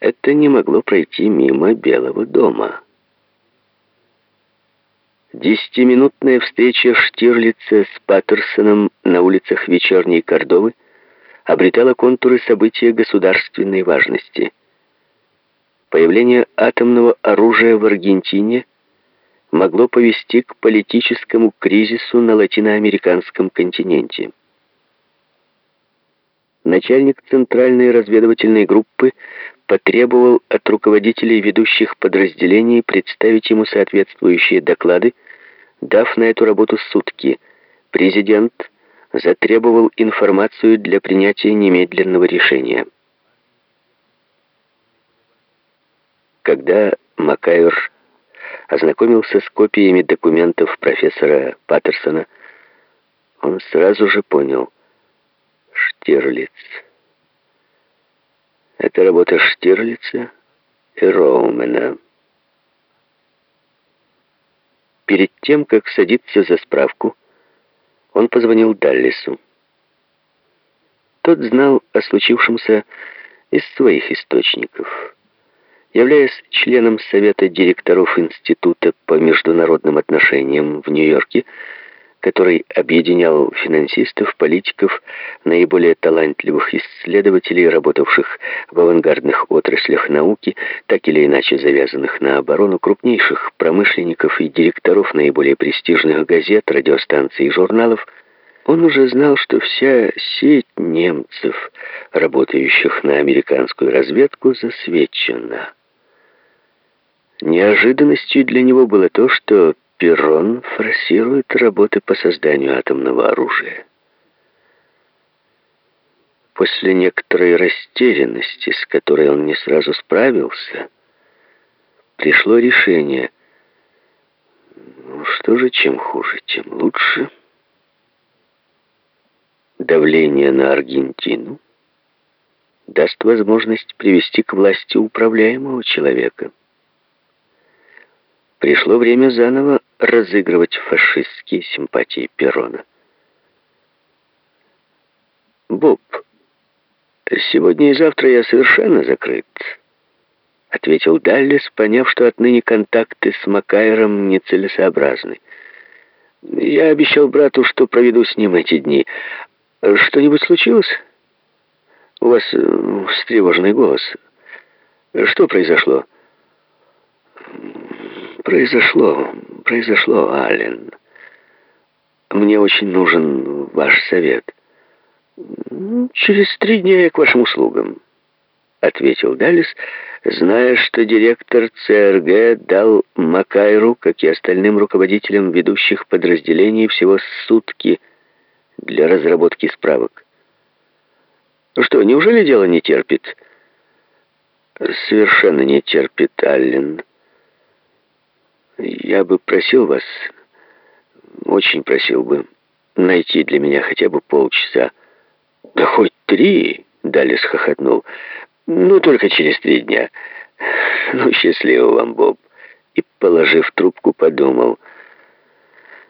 это не могло пройти мимо Белого дома. Десятиминутная встреча Штирлица с Паттерсоном на улицах вечерней Кордовы обретала контуры события государственной важности. Появление атомного оружия в Аргентине могло повести к политическому кризису на латиноамериканском континенте. Начальник Центральной разведывательной группы потребовал от руководителей ведущих подразделений представить ему соответствующие доклады, дав на эту работу сутки. Президент затребовал информацию для принятия немедленного решения. Когда Макайр ознакомился с копиями документов профессора Паттерсона, он сразу же понял — Штирлиц — это работа Штирлица и Роумена. Перед тем, как садиться за справку, он позвонил Даллису. Тот знал о случившемся из своих источников. Являясь членом Совета директоров Института по международным отношениям в Нью-Йорке, который объединял финансистов, политиков, наиболее талантливых исследователей, работавших в авангардных отраслях науки, так или иначе завязанных на оборону, крупнейших промышленников и директоров наиболее престижных газет, радиостанций и журналов, он уже знал, что вся сеть немцев, работающих на американскую разведку, засвечена. Неожиданностью для него было то, что Перрон форсирует работы по созданию атомного оружия. После некоторой растерянности, с которой он не сразу справился, пришло решение. Ну, что же, чем хуже, тем лучше. Давление на Аргентину даст возможность привести к власти управляемого человека. Пришло время заново разыгрывать фашистские симпатии Перона. «Боб, сегодня и завтра я совершенно закрыт», — ответил Даллес, поняв, что отныне контакты с Макайром нецелесообразны. «Я обещал брату, что проведу с ним эти дни. Что-нибудь случилось? У вас э, встревоженный голос. Что произошло?» Произошло, произошло, Аллен. Мне очень нужен ваш совет. Через три дня я к вашим услугам, ответил Далис, зная, что директор ЦРГ дал Макайру, как и остальным руководителям ведущих подразделений, всего сутки для разработки справок. Что, неужели дело не терпит? Совершенно не терпит, Аллен. Я бы просил вас, очень просил бы, найти для меня хотя бы полчаса. Да хоть три, Далис хохотнул. Ну, только через три дня. Ну, счастливо вам, Боб. И, положив трубку, подумал,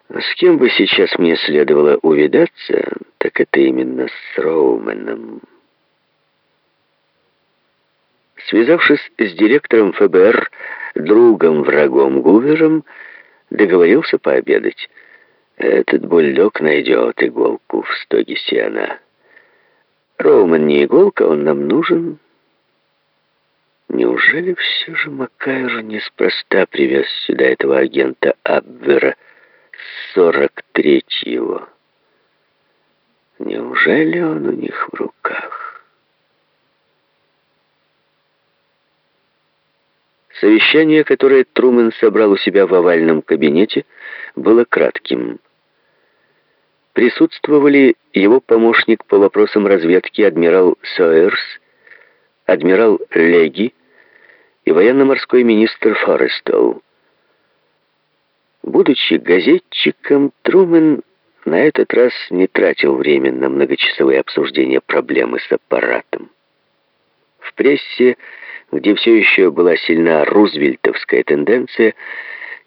с кем бы сейчас мне следовало увидаться, так это именно с Роуменом. Связавшись с директором ФБР, другом-врагом Гувером, договорился пообедать. Этот бульдог найдет иголку в стоге сена. Роуман не иголка, он нам нужен. Неужели все же Макайр неспроста привез сюда этого агента Абвера сорок третьего? Неужели он у них в руках? Совещание, которое Трумэн собрал у себя в овальном кабинете, было кратким. Присутствовали его помощник по вопросам разведки адмирал Сойерс, адмирал Леги и военно-морской министр Форестол. Будучи газетчиком, Трумэн на этот раз не тратил время на многочасовые обсуждения проблемы с аппаратом. В прессе где все еще была сильна рузвельтовская тенденция,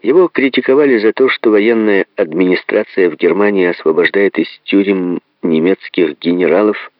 его критиковали за то, что военная администрация в Германии освобождает из тюрем немецких генералов,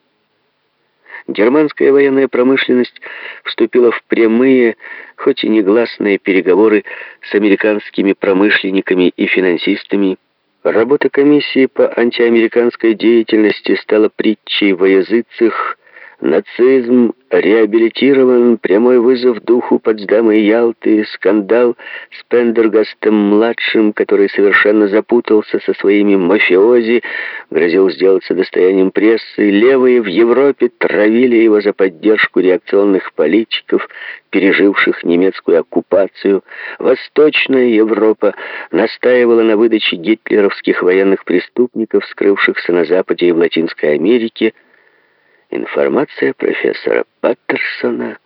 германская военная промышленность вступила в прямые, хоть и негласные переговоры с американскими промышленниками и финансистами. Работа комиссии по антиамериканской деятельности стала притчей во языцах Нацизм реабилитирован, прямой вызов духу Потсдама и Ялты, скандал с Пендергастом-младшим, который совершенно запутался со своими мафиози, грозил сделаться достоянием прессы. Левые в Европе травили его за поддержку реакционных политиков, переживших немецкую оккупацию. Восточная Европа настаивала на выдаче гитлеровских военных преступников, скрывшихся на Западе и в Латинской Америке, Информация профессора Паттерсона